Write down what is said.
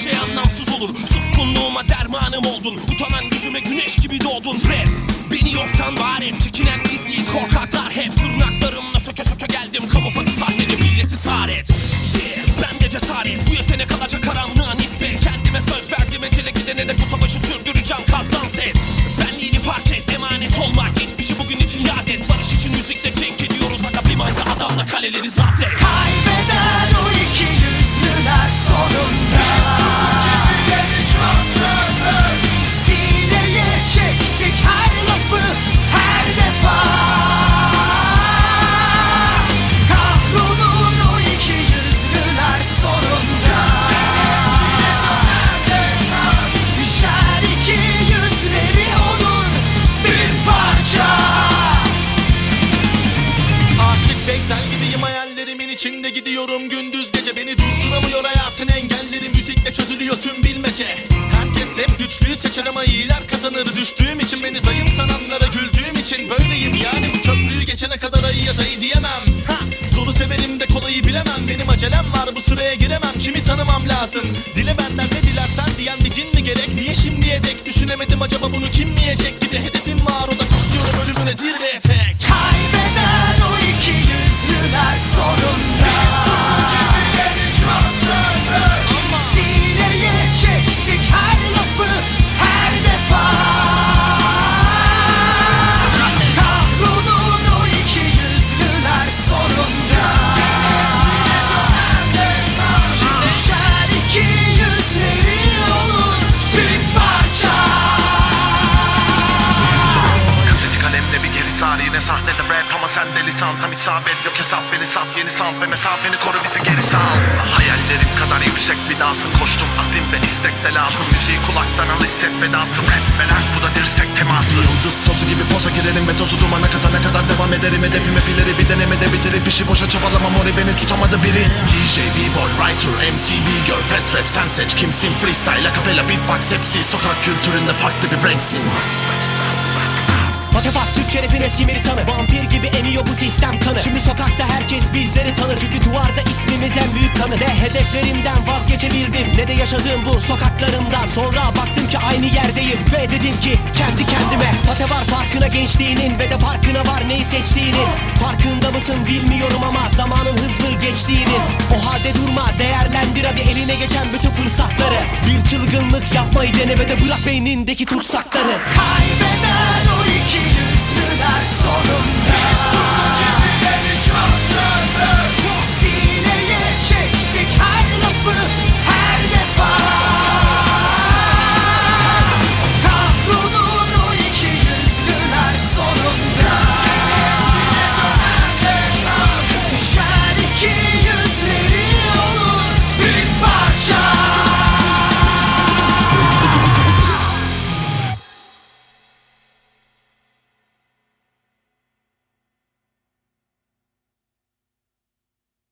şey anlamsız olur. Suskunluğuma dermanım oldun. Utanan yüzüme güneş gibi doğdun. Rap beni yoktan var et. Çekinen gizli korkaklar hep Tırnaklarımla söke söke geldim. Kamufladı sahnede milleti sar et. Yeah ben de cesaret. Bu yetenek alacak karanlığa nispet. Kendime söz verdim. Ecele gidene de bu savaşı sürdüreceğim. Kalk dans et. Benliğini fark et. Emanet olmak Geçmişi bugün için yad et. Barış için müzikle cenk ediyoruz. Aga bir manga adamla kaleleri zapt et hayallerimin içinde gidiyorum gündüz gece. Beni durduramıyor hayatın engelleri. Müzikle çözülüyor tüm bilmece. Herkes hep güçlüyü seçer ama iyiler kazanır. Düştüğüm için beni zayıf sananlara güldüğüm için böyleyim. Yani bu köprüyü geçene kadar ayı ya dayı diyemem. Ha, Zoru severim de kolayı bilemem. Benim acelem var bu sıraya giremem. Kimi tanımam lazım? Dile benden ne dilersen diyen bir cin mi gerek? Niye şimdiye dek düşünemedim? Acaba bunu kim yiyecek de hedefim var. O da koşuyorum ölümüne zirveye yine sahnede rap ama sende lisan tam isabet yok hesap beni sat. Yeni sant ve mesafeni koru bizi geri sal. Hayallerim kadar yüksek bir dansın koştum azim ve istek de lazım. Müziği kulaktan al hisset vedası. Rap merak bu da dirsek teması. Yıldız tozu gibi poza girerim ve tozu dumana kadar ne kadar devam ederim. Hedefim hep ileri bir denemede bitirip işi boşa çabalamam. Orayı beni tutamadı biri. DJ, B-boy, writer, MC, B-girl, fast rap sen seç. Kimsin? Freestyle, acapella, beatbox hepsi. Sokak kültüründe farklı bir renksin Türkçe rapin eski tanı Vampir gibi emiyor bu sistem kanı. Şimdi sokakta herkes bizleri tanır. Çünkü duvarda ismimiz en büyük kanı. Ne hedeflerimden vazgeçebildim. Ne de yaşadığım bu sokaklarımdan Sonra baktım ki aynı yerdeyim. Ve dedim ki kendi kendime Fate var farkına gençliğinin Ve de farkına var neyi seçtiğinin. Farkında mısın bilmiyorum ama Zamanın hızlı geçtiğinin. O halde durma değerlendir hadi eline geçen bütün fırsatları. Bir çılgınlık yapmayı dene ve de bırak beynindeki tutsakları. Kaybeden